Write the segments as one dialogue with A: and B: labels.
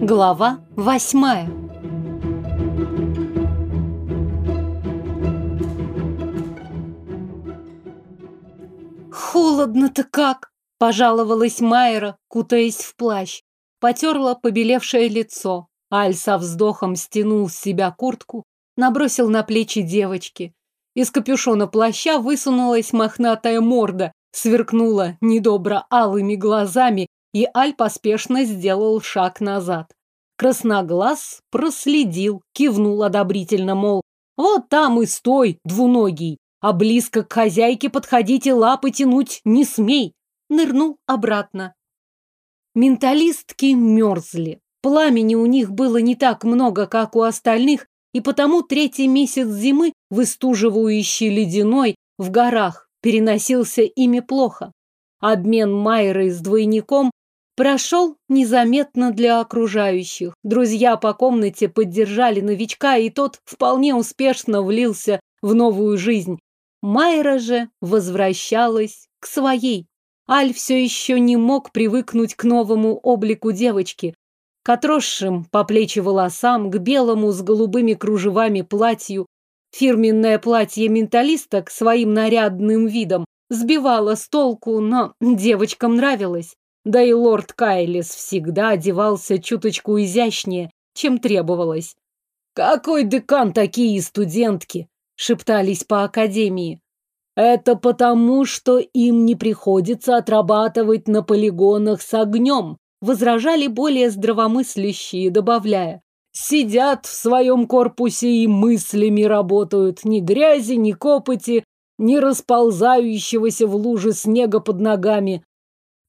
A: Глава восьмая «Холодно-то как!» – пожаловалась Майера, кутаясь в плащ. Потерла побелевшее лицо. Аль со вздохом стянул с себя куртку, набросил на плечи девочки. Из капюшона плаща высунулась мохнатая морда, сверкнула недобро алыми глазами, и Аль поспешно сделал шаг назад. Красноглаз проследил, кивнул одобрительно, мол, вот там и стой, двуногий, а близко к хозяйке подходить и лапы тянуть не смей. Нырнул обратно. Менталистки мерзли. Пламени у них было не так много, как у остальных, и потому третий месяц зимы, выстуживающий ледяной, в горах, переносился ими плохо. Обмен Майрой с двойником прошел незаметно для окружающих. Друзья по комнате поддержали новичка, и тот вполне успешно влился в новую жизнь. Майра же возвращалась к своей. Аль все еще не мог привыкнуть к новому облику девочки, к отросшим по плечи волосам, к белому с голубыми кружевами платью. Фирменное платье менталисток своим нарядным видом сбивало с толку, но девочкам нравилось. Да и лорд Кайлис всегда одевался чуточку изящнее, чем требовалось. «Какой декан такие студентки?» — шептались по академии. «Это потому, что им не приходится отрабатывать на полигонах с огнем», возражали более здравомыслящие, добавляя. «Сидят в своем корпусе и мыслями работают. Ни грязи, ни копоти, ни расползающегося в луже снега под ногами.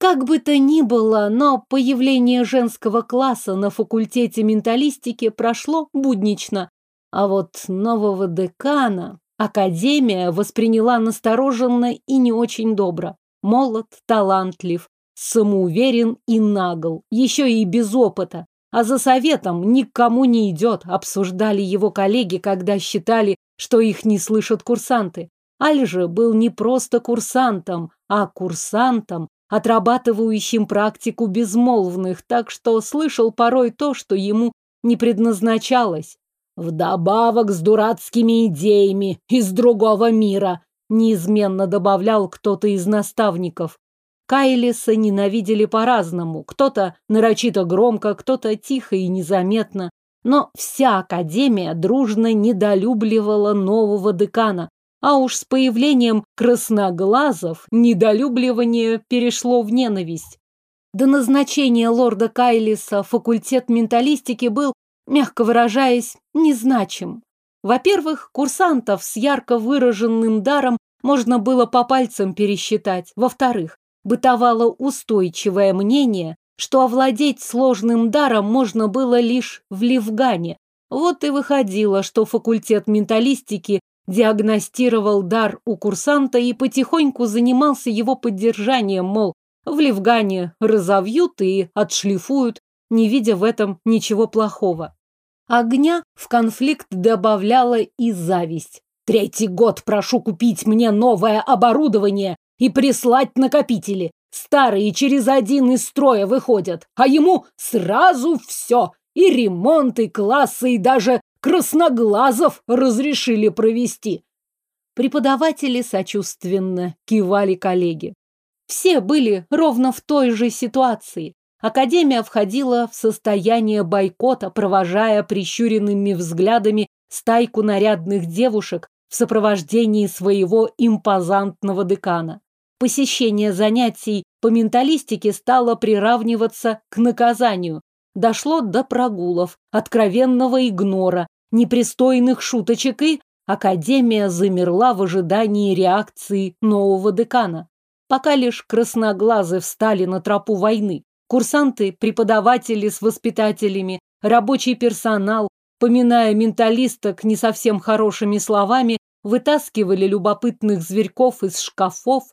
A: Как бы то ни было, но появление женского класса на факультете менталистики прошло буднично. А вот нового декана Академия восприняла настороженно и не очень добро. Молод, талантлив, самоуверен и нагл, еще и без опыта. А за советом никому не идет, обсуждали его коллеги, когда считали, что их не слышат курсанты. Аль же был не просто курсантом, а курсантом, отрабатывающим практику безмолвных, так что слышал порой то, что ему не предназначалось. Вдобавок с дурацкими идеями из другого мира, неизменно добавлял кто-то из наставников. Кайлиса ненавидели по-разному, кто-то нарочито громко, кто-то тихо и незаметно. Но вся академия дружно недолюбливала нового декана, а уж с появлением красноглазов недолюбливание перешло в ненависть. До назначения лорда Кайлиса факультет менталистики был, мягко выражаясь, незначим. Во-первых, курсантов с ярко выраженным даром можно было по пальцам пересчитать. Во-вторых, бытовало устойчивое мнение, что овладеть сложным даром можно было лишь в Ливгане. Вот и выходило, что факультет менталистики диагностировал дар у курсанта и потихоньку занимался его поддержанием, мол, в Левгане разовьют и отшлифуют, не видя в этом ничего плохого. Огня в конфликт добавляла и зависть. Третий год прошу купить мне новое оборудование и прислать накопители. Старые через один из строя выходят, а ему сразу все. И ремонт, и классы, и даже красноглазов разрешили провести. Преподаватели сочувственно кивали коллеги. Все были ровно в той же ситуации. Академия входила в состояние бойкота, провожая прищуренными взглядами стайку нарядных девушек в сопровождении своего импозантного декана. Посещение занятий по менталистике стало приравниваться к наказанию, дошло до прогулов, откровенного игнора, непристойных шуточек и Академия замерла в ожидании реакции нового декана. Пока лишь красноглазы встали на тропу войны. Курсанты, преподаватели с воспитателями, рабочий персонал, поминая менталисток не совсем хорошими словами, вытаскивали любопытных зверьков из шкафов,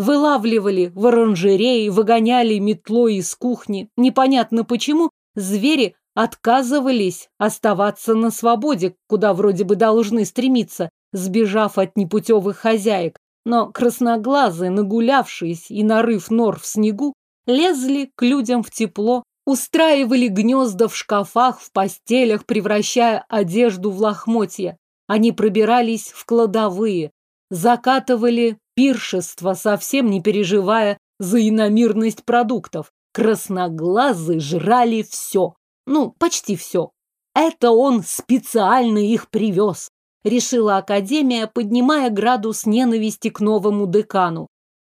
A: вылавливали в оранжерее, выгоняли метлой из кухни. Непонятно почему звери отказывались оставаться на свободе, куда вроде бы должны стремиться, сбежав от непутевых хозяек. Но красноглазые, нагулявшись и нарыв нор в снегу, лезли к людям в тепло, устраивали гнезда в шкафах, в постелях, превращая одежду в лохмотья. Они пробирались в кладовые, закатывали пиршество, совсем не переживая за иномирность продуктов. Красноглазы жрали все. Ну, почти все. Это он специально их привез, решила Академия, поднимая градус ненависти к новому декану.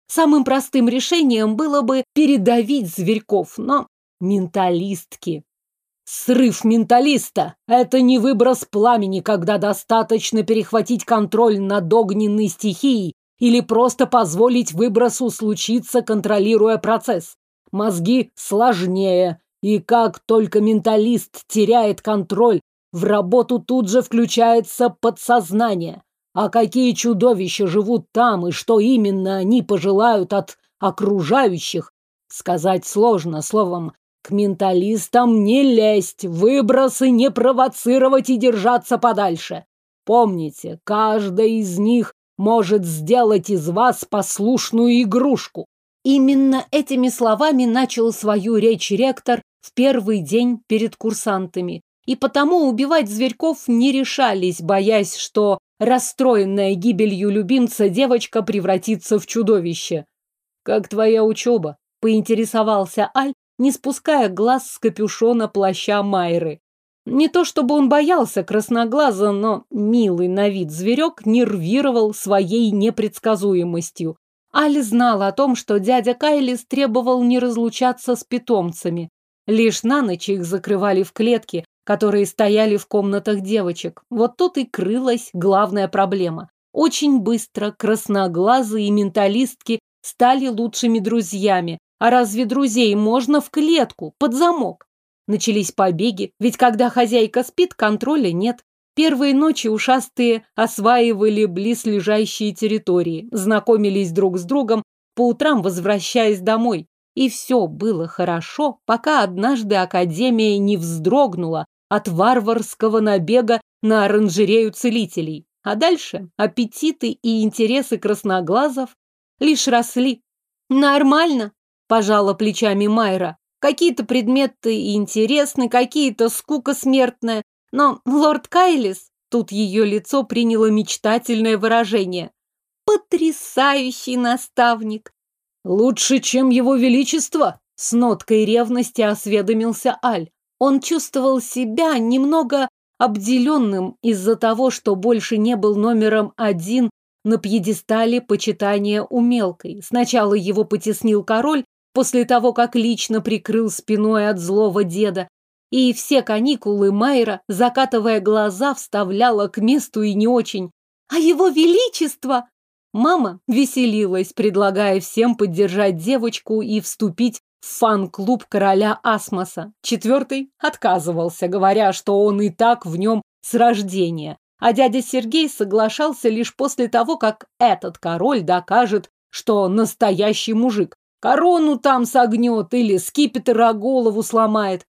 A: Самым простым решением было бы передавить зверьков, но менталистки. Срыв менталиста – это не выброс пламени, когда достаточно перехватить контроль над огненной стихией или просто позволить выбросу случиться, контролируя процесс. Мозги сложнее, и как только менталист теряет контроль, в работу тут же включается подсознание. А какие чудовища живут там и что именно они пожелают от окружающих, сказать сложно. Словом, к менталистам не лезть, выбросы не провоцировать и держаться подальше. Помните, каждая из них может сделать из вас послушную игрушку. Именно этими словами начал свою речь ректор в первый день перед курсантами. И потому убивать зверьков не решались, боясь, что расстроенная гибелью любимца девочка превратится в чудовище. «Как твоя учеба?» – поинтересовался Аль, не спуская глаз с капюшона плаща Майры. Не то чтобы он боялся красноглаза, но милый на вид зверек нервировал своей непредсказуемостью. Али знал о том, что дядя Кайлис требовал не разлучаться с питомцами. Лишь на ночь их закрывали в клетке, которые стояли в комнатах девочек. Вот тут и крылась главная проблема. Очень быстро красноглазые и менталистки стали лучшими друзьями, а разве друзей можно в клетку, под замок? Начались побеги, ведь когда хозяйка спит, контроля нет. Первые ночи ушастые осваивали близлежащие территории, знакомились друг с другом, по утрам возвращаясь домой. И все было хорошо, пока однажды Академия не вздрогнула от варварского набега на оранжерею целителей. А дальше аппетиты и интересы красноглазов лишь росли. Нормально, пожала плечами Майра. Какие-то предметы интересны, какие-то скука смертная. Но лорд Кайлис, тут ее лицо приняло мечтательное выражение. Потрясающий наставник. Лучше, чем его величество, с ноткой ревности осведомился Аль. Он чувствовал себя немного обделенным из-за того, что больше не был номером один на пьедестале почитания у мелкой. Сначала его потеснил король, после того, как лично прикрыл спиной от злого деда. И все каникулы Майра, закатывая глаза, вставляла к месту и не очень. «А его величество!» Мама веселилась, предлагая всем поддержать девочку и вступить в фан-клуб короля Асмоса. Четвертый отказывался, говоря, что он и так в нем с рождения. А дядя Сергей соглашался лишь после того, как этот король докажет, что настоящий мужик. Корону там согнет или скипетр голову сломает.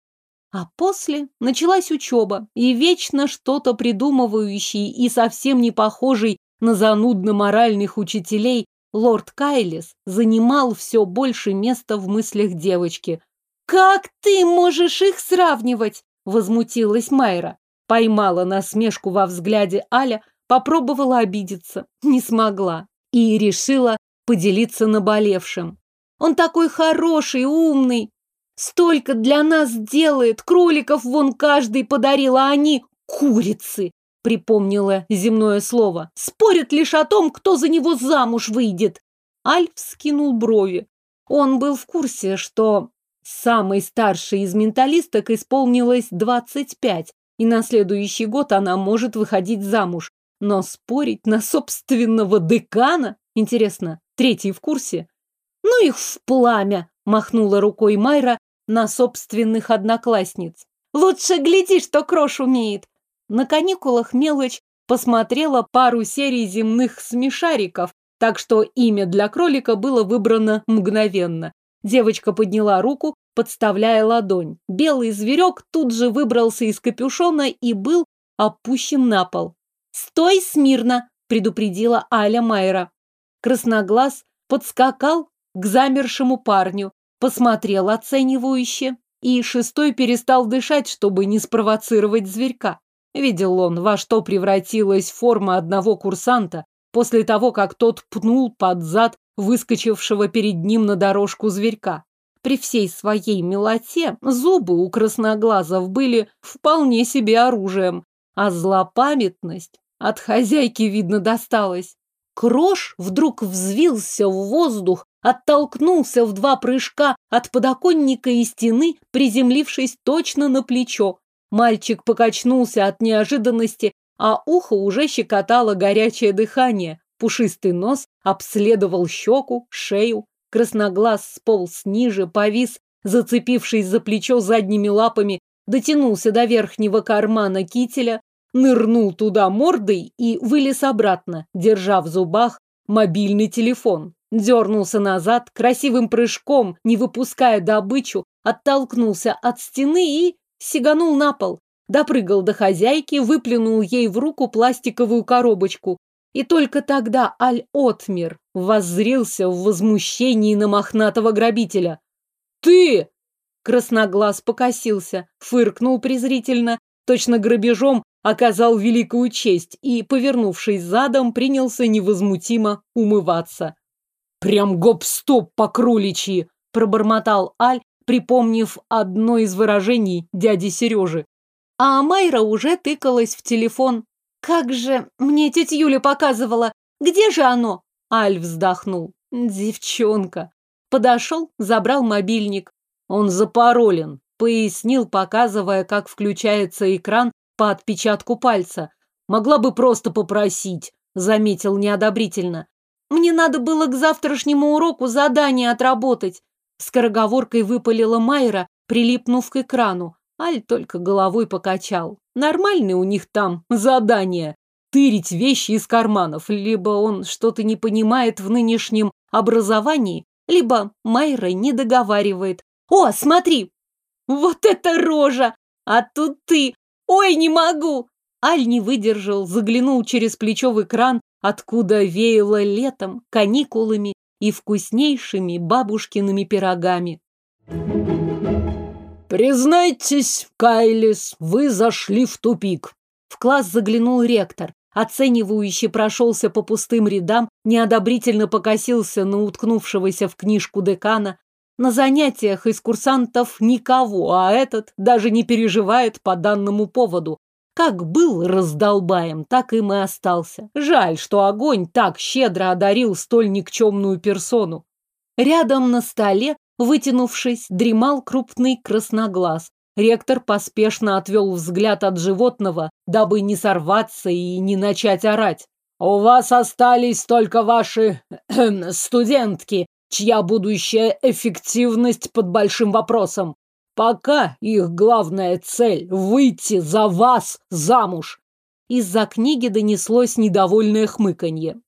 A: А после началась учеба, и вечно что-то придумывающий и совсем не похожий на занудно-моральных учителей лорд Кайлис занимал все больше места в мыслях девочки. «Как ты можешь их сравнивать?» – возмутилась Майра. Поймала насмешку во взгляде Аля, попробовала обидеться, не смогла и решила поделиться наболевшим. Он такой хороший, умный. Столько для нас делает. Кроликов вон каждый подарил, а они курицы. Припомнила земное слово. Спорят лишь о том, кто за него замуж выйдет. Альф скинул брови. Он был в курсе, что самой старшей из менталисток исполнилось 25, и на следующий год она может выходить замуж. Но спорить на собственного декана? Интересно, третий в курсе? Ну их в пламя, махнула рукой Майра на собственных одноклассниц. Лучше гляди, что Крош умеет. На каникулах мелочь посмотрела пару серий земных смешариков, так что имя для кролика было выбрано мгновенно. Девочка подняла руку, подставляя ладонь. Белый зверек тут же выбрался из капюшона и был опущен на пол. «Стой смирно!» – предупредила Аля Майра. Красноглаз подскакал к замершему парню, посмотрел оценивающе, и шестой перестал дышать, чтобы не спровоцировать зверька. Видел он, во что превратилась форма одного курсанта после того, как тот пнул под зад выскочившего перед ним на дорожку зверька. При всей своей милоте зубы у красноглазов были вполне себе оружием, а злопамятность от хозяйки, видно, досталась. Крош вдруг взвился в воздух, оттолкнулся в два прыжка от подоконника и стены, приземлившись точно на плечо. Мальчик покачнулся от неожиданности, а ухо уже щекотало горячее дыхание. Пушистый нос обследовал щеку, шею. Красноглаз сполз ниже, повис, зацепившись за плечо задними лапами, дотянулся до верхнего кармана кителя, нырнул туда мордой и вылез обратно, держа в зубах мобильный телефон. Дернулся назад, красивым прыжком, не выпуская добычу, оттолкнулся от стены и сиганул на пол. Допрыгал до хозяйки, выплюнул ей в руку пластиковую коробочку. И только тогда Аль-Отмир воззрился в возмущении на мохнатого грабителя. «Ты!» Красноглаз покосился, фыркнул презрительно, точно грабежом оказал великую честь и, повернувшись задом, принялся невозмутимо умываться. «Прям гоп-стоп по кроличьи!» – пробормотал Аль, припомнив одно из выражений дяди Сережи. А Майра уже тыкалась в телефон. «Как же мне тетя Юля показывала! Где же оно?» Аль вздохнул. «Девчонка!» Подошел, забрал мобильник. Он запаролен, пояснил, показывая, как включается экран по отпечатку пальца. Могла бы просто попросить, заметил неодобрительно. Мне надо было к завтрашнему уроку задание отработать. Скороговоркой выпалила Майра, прилипнув к экрану. Аль только головой покачал. Нормальные у них там задания. Тырить вещи из карманов. Либо он что-то не понимает в нынешнем образовании, либо Майра не договаривает. О, смотри! Вот это рожа! А тут ты! Ой, не могу! Аль не выдержал, заглянул через плечо в экран, откуда веяло летом, каникулами и вкуснейшими бабушкиными пирогами.
B: «Признайтесь, Кайлис, вы зашли в тупик!»
A: В класс заглянул ректор, оценивающе прошелся по пустым рядам, неодобрительно покосился на уткнувшегося в книжку декана, на занятиях из курсантов никого, а этот даже не переживает по данному поводу. Как был раздолбаем, так им и остался. Жаль, что огонь так щедро одарил столь никчемную персону. Рядом на столе, вытянувшись, дремал крупный красноглаз. Ректор поспешно отвел взгляд от животного, дабы не сорваться и не начать орать. «У вас остались только ваши студентки, чья будущая эффективность под большим вопросом. Пока их главная цель — выйти за вас замуж. Из-за книги донеслось недовольное хмыканье.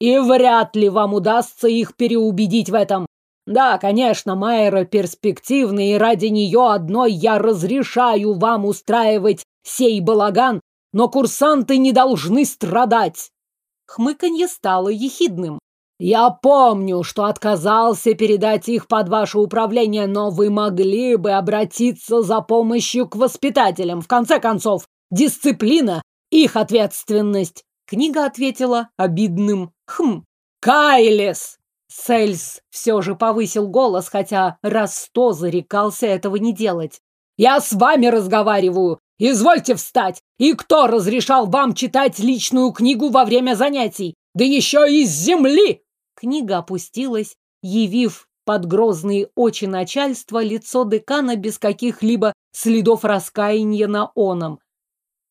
A: И вряд ли вам удастся их переубедить в этом. Да, конечно, Майра перспективна, и ради нее одной я разрешаю вам устраивать сей балаган, но курсанты не должны страдать. Хмыканье стало ехидным. Я помню, что отказался передать их под ваше управление, но вы могли бы обратиться за помощью к воспитателям. В конце концов, дисциплина — их ответственность. Книга ответила обидным «Хм, Кайлес!» Сельс все же повысил голос, хотя раз сто зарекался этого не делать. «Я с вами разговариваю! Извольте встать! И кто разрешал вам читать личную книгу во время занятий? Да еще из земли!» Книга опустилась, явив под грозные очи начальства лицо декана без каких-либо следов раскаяния на оном.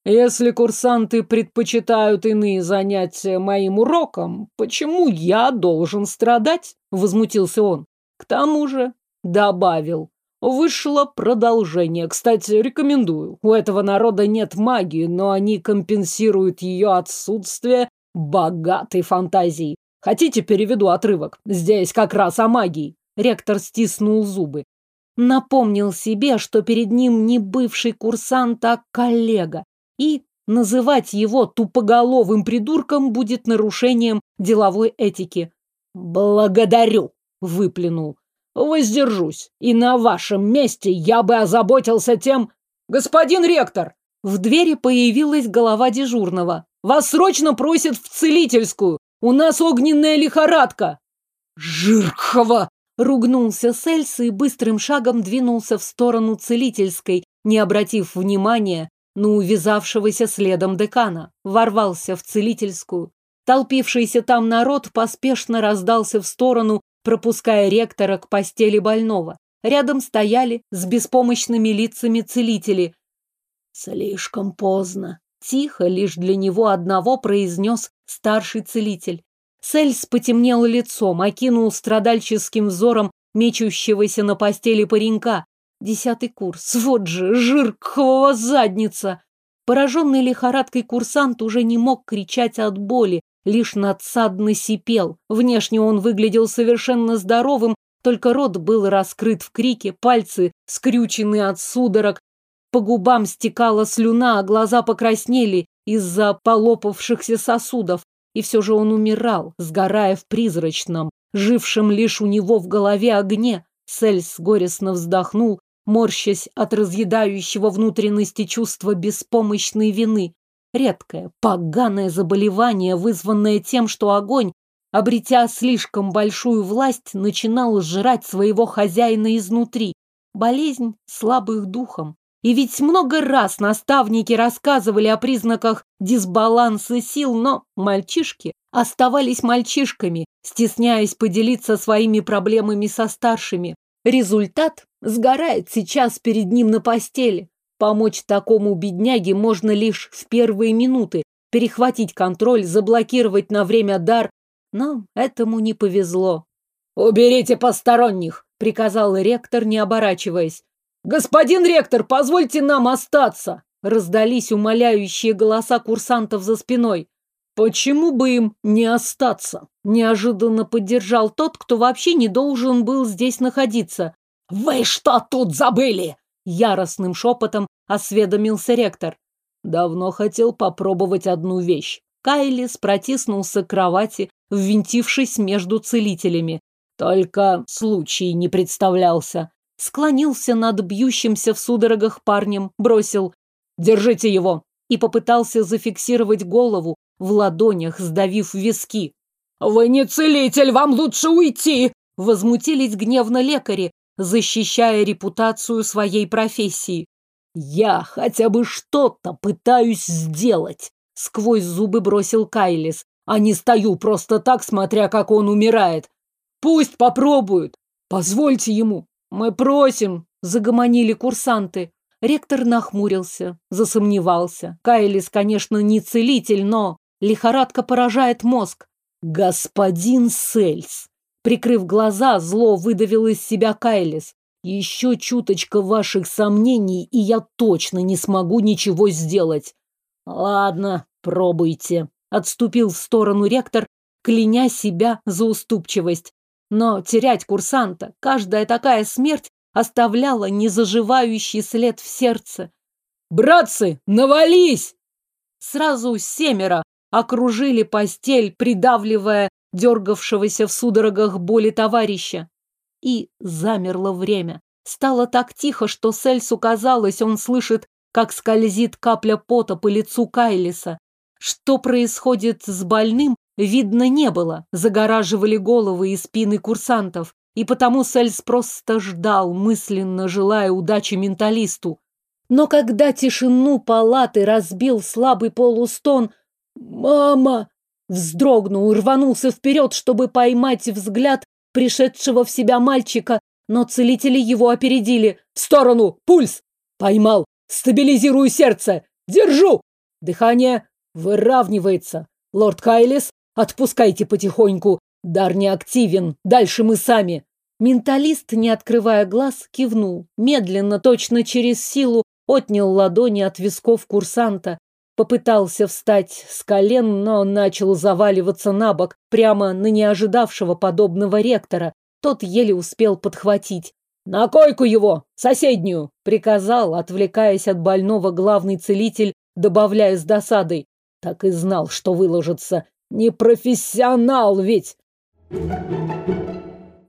A: Если курсанты предпочитают иные занятия моим урокам, почему я должен страдать? Возмутился он. К тому же добавил. Вышло продолжение. Кстати, рекомендую. У этого народа нет магии, но они компенсируют ее отсутствие богатой фантазией. Хотите, переведу отрывок? Здесь как раз о магии. Ректор стиснул зубы. Напомнил себе, что перед ним не бывший курсант, а коллега. И называть его тупоголовым придурком будет нарушением деловой этики. «Благодарю!» — выплюнул.
B: воздержусь. И на вашем месте я бы озаботился тем... Господин ректор!
A: В двери появилась голова дежурного.
B: Вас срочно просят в целительскую. У нас огненная лихорадка.
A: Жирхова! Ругнулся Сельс и быстрым шагом двинулся в сторону целительской, не обратив внимания на увязавшегося следом декана. Ворвался в целительскую. Толпившийся там народ поспешно раздался в сторону, пропуская ректора к постели больного. Рядом стояли с беспомощными лицами целители.
B: «Слишком поздно», — тихо лишь для него одного произнес старший целитель.
A: Сельс потемнел лицом, окинул страдальческим взором мечущегося на постели паренька. Десятый курс. Вот же, жиркового задница! Пораженный лихорадкой курсант уже не мог кричать от боли, лишь надсадно сипел. Внешне он выглядел совершенно здоровым, только рот был раскрыт в крике, пальцы скрючены от судорог, по губам стекала слюна, а глаза покраснели из-за полопавшихся сосудов. И все же он умирал, сгорая в призрачном, жившем лишь у него в голове огне. Сельс горестно вздохнул, морщась от разъедающего внутренности чувства беспомощной вины. Редкое, поганое заболевание, вызванное тем, что огонь, обретя слишком большую власть, начинал жрать своего хозяина изнутри. Болезнь слабых духом. И ведь много раз наставники рассказывали о признаках дисбаланса сил, но мальчишки оставались мальчишками, стесняясь поделиться своими проблемами со старшими. Результат сгорает сейчас перед ним на постели. Помочь такому бедняге можно лишь в первые минуты, перехватить контроль, заблокировать на время дар, но этому не повезло.
B: «Уберите посторонних!»
A: — приказал ректор, не оборачиваясь.
B: «Господин ректор, позвольте нам остаться!»
A: Раздались умоляющие голоса курсантов за спиной.
B: «Почему бы им не остаться?»
A: Неожиданно поддержал тот, кто вообще не должен был здесь находиться.
B: «Вы что тут забыли?»
A: Яростным шепотом осведомился ректор.
B: Давно хотел попробовать одну вещь.
A: Кайлис протиснулся к кровати, ввинтившись между целителями.
B: Только случай не представлялся
A: склонился над бьющимся в судорогах парнем, бросил «Держите его!» и попытался зафиксировать голову в ладонях, сдавив виски.
B: «Вы не целитель, вам лучше уйти!»
A: Возмутились гневно лекари, защищая репутацию своей профессии.
B: «Я хотя бы что-то пытаюсь сделать!»
A: Сквозь зубы бросил Кайлис.
B: «А не стою просто так, смотря как он умирает. Пусть попробуют! Позвольте ему! «Мы просим!» – загомонили курсанты.
A: Ректор нахмурился, засомневался. Кайлис, конечно, не целитель, но лихорадка поражает мозг.
B: «Господин Сельс!»
A: Прикрыв глаза, зло выдавил из себя Кайлис.
B: «Еще чуточка ваших сомнений, и я точно не смогу ничего сделать». «Ладно, пробуйте», — отступил в сторону ректор, кляня себя за уступчивость.
A: Но терять курсанта, каждая такая смерть оставляла незаживающий след в сердце.
B: «Братцы, навались!»
A: Сразу семеро окружили постель, придавливая дергавшегося в судорогах боли товарища. И замерло время. Стало так тихо, что Сельсу казалось, он слышит, как скользит капля пота по лицу Кайлиса. Что происходит с больным, видно не было. Загораживали головы и спины курсантов. И потому Сельс просто ждал, мысленно желая удачи менталисту. Но когда тишину палаты разбил слабый полустон «Мама!» вздрогнул рванулся вперед, чтобы поймать взгляд пришедшего в себя мальчика, но целители его опередили.
B: «В сторону! Пульс!» «Поймал! Стабилизирую сердце! Держу!» Дыхание выравнивается. Лорд Кайлис, отпускайте потихоньку. Дар не активен. Дальше мы сами.
A: Менталист, не открывая глаз, кивнул. Медленно, точно через силу, отнял ладони от висков курсанта. Попытался встать с колен, но начал заваливаться на бок, прямо на неожидавшего подобного ректора. Тот еле успел подхватить.
B: «На койку его! Соседнюю!»
A: — приказал, отвлекаясь от больного главный целитель, добавляя с досадой.
B: Так и знал, что выложится. Не профессионал ведь!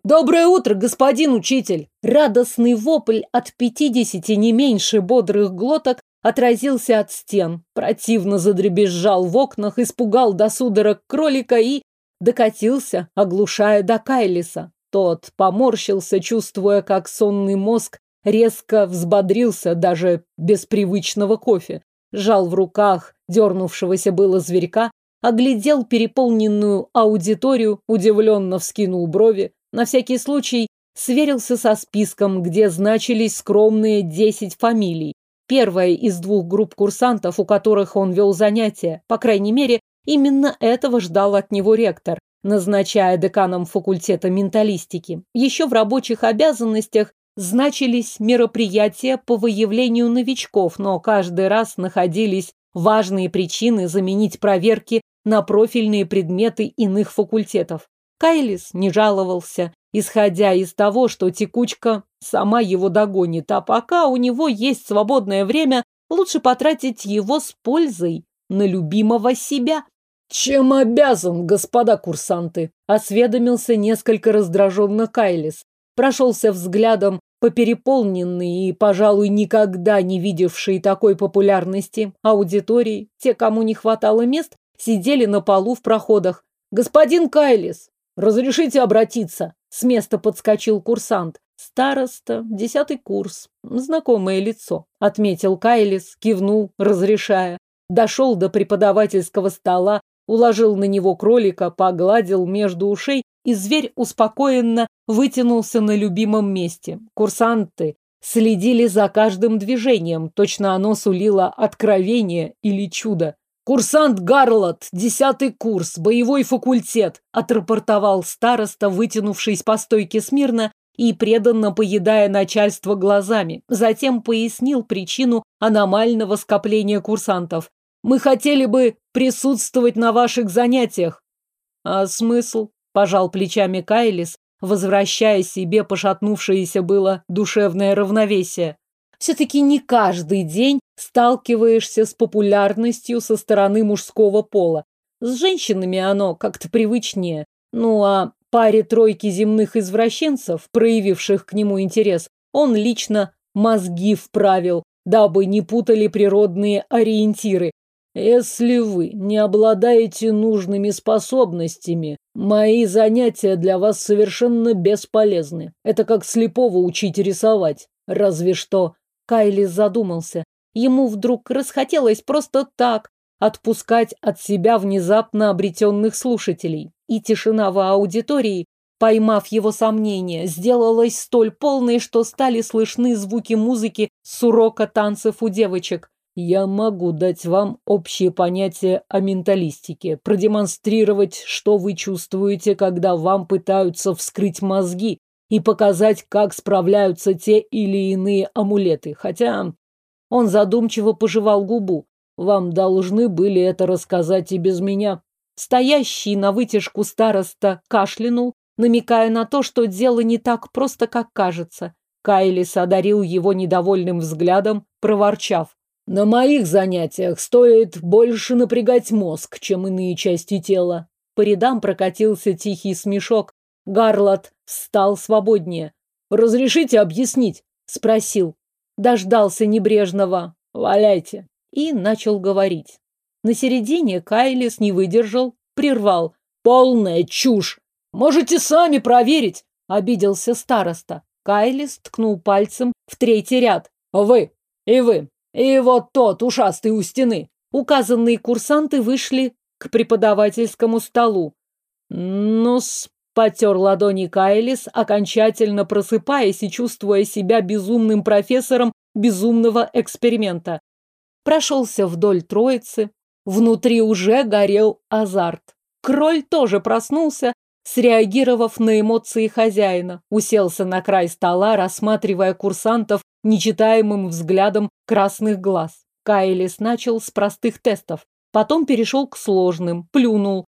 A: «Доброе утро, господин учитель!» Радостный вопль от пятидесяти не меньше бодрых глоток отразился от стен, противно задребезжал в окнах, испугал до судорог кролика и докатился, оглушая до Кайлиса. Тот поморщился, чувствуя, как сонный мозг резко взбодрился даже без привычного кофе. Жал в руках дернувшегося было зверька, оглядел переполненную аудиторию, удивленно вскинул брови, на всякий случай сверился со списком, где значились скромные десять фамилий. Первая из двух групп курсантов, у которых он вел занятия, по крайней мере, именно этого ждал от него ректор, назначая деканом факультета менталистики. Еще в рабочих обязанностях значились мероприятия по выявлению новичков, но каждый раз находились важные причины заменить проверки на профильные предметы иных факультетов. Кайлис не жаловался, исходя из того, что текучка сама его догонит, а пока у него есть свободное время, лучше потратить его с пользой на любимого себя.
B: «Чем обязан, господа курсанты?» – осведомился несколько раздраженно Кайлис. Прошелся взглядом по переполненной и, пожалуй, никогда не видевшей такой популярности аудитории. Те, кому не хватало мест, сидели на полу в проходах. «Господин Кайлис, разрешите обратиться?» С места подскочил курсант. Староста, десятый курс. Знакомое лицо. Отметил Кайлис, кивнул, разрешая. Дошел до преподавательского стола, уложил на него кролика, погладил между ушей, и зверь успокоенно вытянулся на любимом месте. Курсанты следили за каждым движением, точно оно сулило откровение или чудо. «Курсант Гарлот, десятый курс, боевой факультет», отрапортовал староста, вытянувшись по стойке смирно и преданно поедая начальство глазами. Затем пояснил причину аномального скопления курсантов. «Мы хотели бы присутствовать на ваших занятиях». «А смысл?» – пожал плечами Кайлис, возвращая себе пошатнувшееся было душевное равновесие. Все-таки не каждый день сталкиваешься с популярностью со стороны мужского пола. С женщинами оно как-то привычнее. Ну а паре тройки земных извращенцев, проявивших к нему интерес, он лично мозги вправил, дабы не путали природные ориентиры. Если вы не обладаете нужными способностями, мои занятия для вас совершенно бесполезны. Это как слепого учить рисовать. Разве что Кайли задумался. Ему вдруг расхотелось просто так отпускать от себя внезапно обретенных слушателей. И тишина в аудитории, поймав его сомнения, сделалась столь полной, что стали слышны звуки музыки с урока танцев у девочек. Я могу дать вам общее понятие о менталистике, продемонстрировать, что вы чувствуете, когда вам пытаются вскрыть мозги, и показать, как справляются те или иные амулеты. Хотя он задумчиво пожевал губу. Вам должны были это рассказать и без меня. Стоящий на вытяжку староста кашлянул, намекая на то, что дело не так просто, как кажется. Кайлис одарил его недовольным взглядом, проворчав. На моих занятиях стоит больше напрягать мозг, чем иные части тела. По рядам прокатился тихий смешок, Гарлот встал свободнее. «Разрешите объяснить?» – спросил. Дождался небрежного. «Валяйте!» И начал говорить. На середине Кайлис не выдержал, прервал. «Полная чушь! Можете сами проверить!» – обиделся староста. Кайлис ткнул пальцем в третий ряд. «Вы! И вы! И вот тот, ушастый у стены!» Указанные курсанты вышли к преподавательскому столу. «Ну-с, Потер ладони Кайлис, окончательно просыпаясь и чувствуя себя безумным профессором безумного эксперимента. Прошелся вдоль троицы. Внутри уже горел азарт. Кроль тоже проснулся, среагировав на эмоции хозяина. Уселся на край стола, рассматривая курсантов нечитаемым взглядом красных глаз. Кайлис начал с простых тестов, потом перешел к сложным, плюнул,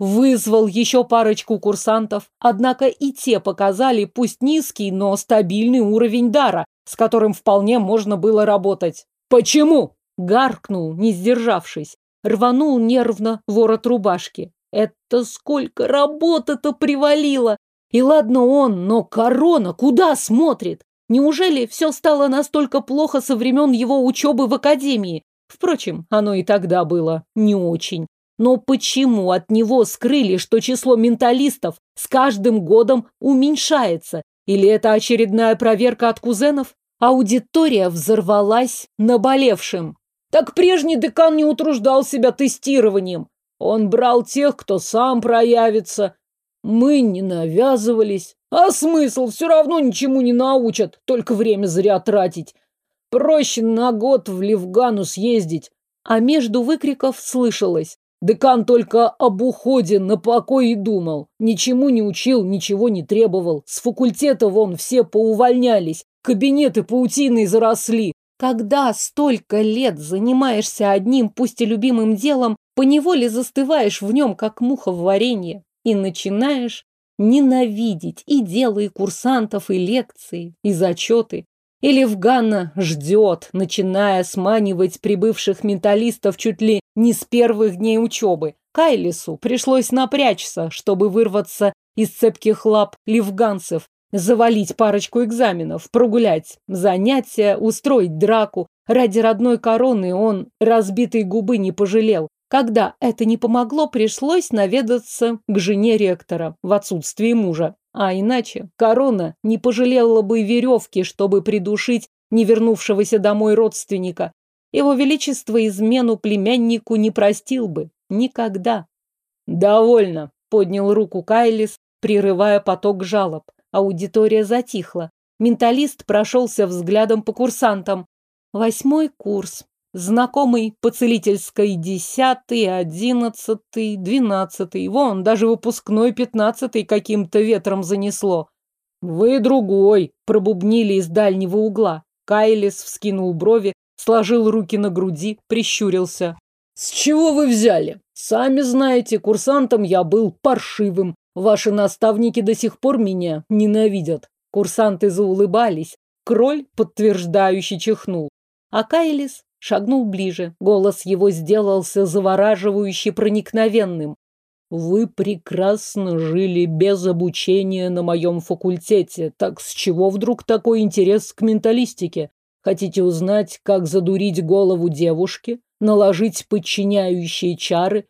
B: Вызвал еще парочку курсантов, однако и те показали пусть низкий, но стабильный уровень дара, с которым вполне можно было работать. «Почему?» – гаркнул, не сдержавшись. Рванул нервно ворот рубашки. Это сколько работы-то привалило!
A: И ладно он, но корона куда смотрит? Неужели все стало настолько плохо со времен его учебы в академии? Впрочем, оно и тогда было не очень. Но почему от него скрыли, что число менталистов с каждым годом уменьшается? Или это очередная проверка от кузенов? Аудитория взорвалась наболевшим. Так прежний декан не утруждал себя тестированием. Он брал тех, кто сам проявится. Мы не навязывались. А смысл? Все равно ничему не научат, только время зря тратить. Проще на год в Левгану съездить. А между выкриков слышалось. Декан только об уходе на покой и думал. Ничему не учил, ничего не требовал. С факультета вон все поувольнялись. Кабинеты паутиной заросли. Когда столько лет занимаешься одним, пусть и любимым делом, поневоле застываешь в нем, как муха в варенье, и начинаешь ненавидеть и дело, и курсантов, и лекции, и зачеты. Или Ганна ждет, начиная сманивать прибывших менталистов чуть ли не с первых дней учебы. Кайлису пришлось напрячься, чтобы вырваться из цепких лап ливганцев, завалить парочку экзаменов, прогулять занятия, устроить драку. Ради родной короны он разбитой губы не пожалел. Когда это не помогло, пришлось наведаться к жене ректора в отсутствие мужа. А иначе корона не пожалела бы веревки, чтобы придушить не вернувшегося домой родственника. Его величество измену племяннику не простил бы. Никогда. «Довольно», — поднял руку Кайлис, прерывая поток жалоб. Аудитория затихла. Менталист прошелся взглядом по курсантам. Восьмой курс. Знакомый по целительской десятый, одиннадцатый, двенадцатый. Вон, даже выпускной пятнадцатый каким-то ветром занесло. «Вы другой», — пробубнили из дальнего угла. Кайлис вскинул брови, сложил руки на груди, прищурился. «С чего вы взяли? Сами знаете, курсантом я был паршивым. Ваши наставники до сих пор меня ненавидят». Курсанты заулыбались. Кроль, подтверждающий, чихнул. А Кайлис Шагнул ближе. Голос его сделался завораживающе проникновенным. Вы прекрасно жили без обучения на моем факультете. Так с чего вдруг такой интерес к менталистике? Хотите узнать, как задурить голову девушки? Наложить подчиняющие чары?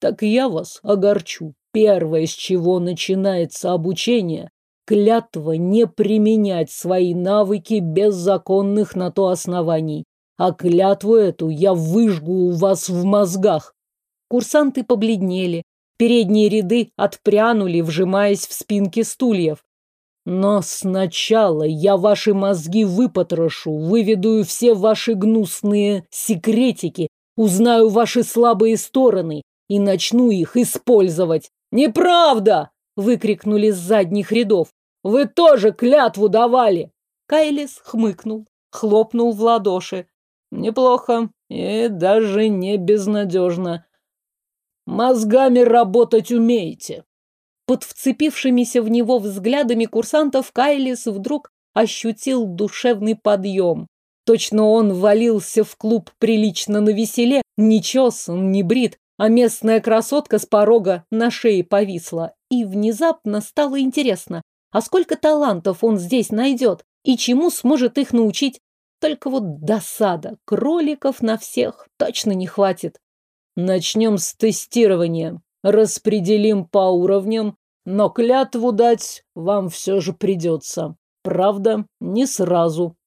A: Так я вас огорчу. Первое, с чего начинается обучение, клятва не применять свои навыки без законных на то оснований а клятву эту я выжгу у вас в мозгах. Курсанты побледнели, передние ряды отпрянули, вжимаясь в спинки стульев. Но сначала я ваши мозги выпотрошу, выведу все ваши гнусные секретики, узнаю ваши слабые стороны и начну их использовать. Неправда! выкрикнули с задних рядов. Вы тоже клятву давали. Кайлис хмыкнул, хлопнул в ладоши. Неплохо и даже не безнадежно. Мозгами работать умеете. Под вцепившимися в него взглядами курсантов Кайлис вдруг ощутил душевный подъем. Точно он валился в клуб прилично на веселе, не чесан, не брит, а местная красотка с порога на шее повисла. И внезапно стало интересно, а сколько талантов он здесь найдет и чему сможет их научить? Только вот досада. Кроликов на всех точно не хватит. Начнем с тестирования. Распределим по уровням, но клятву дать вам все же придется. Правда, не сразу.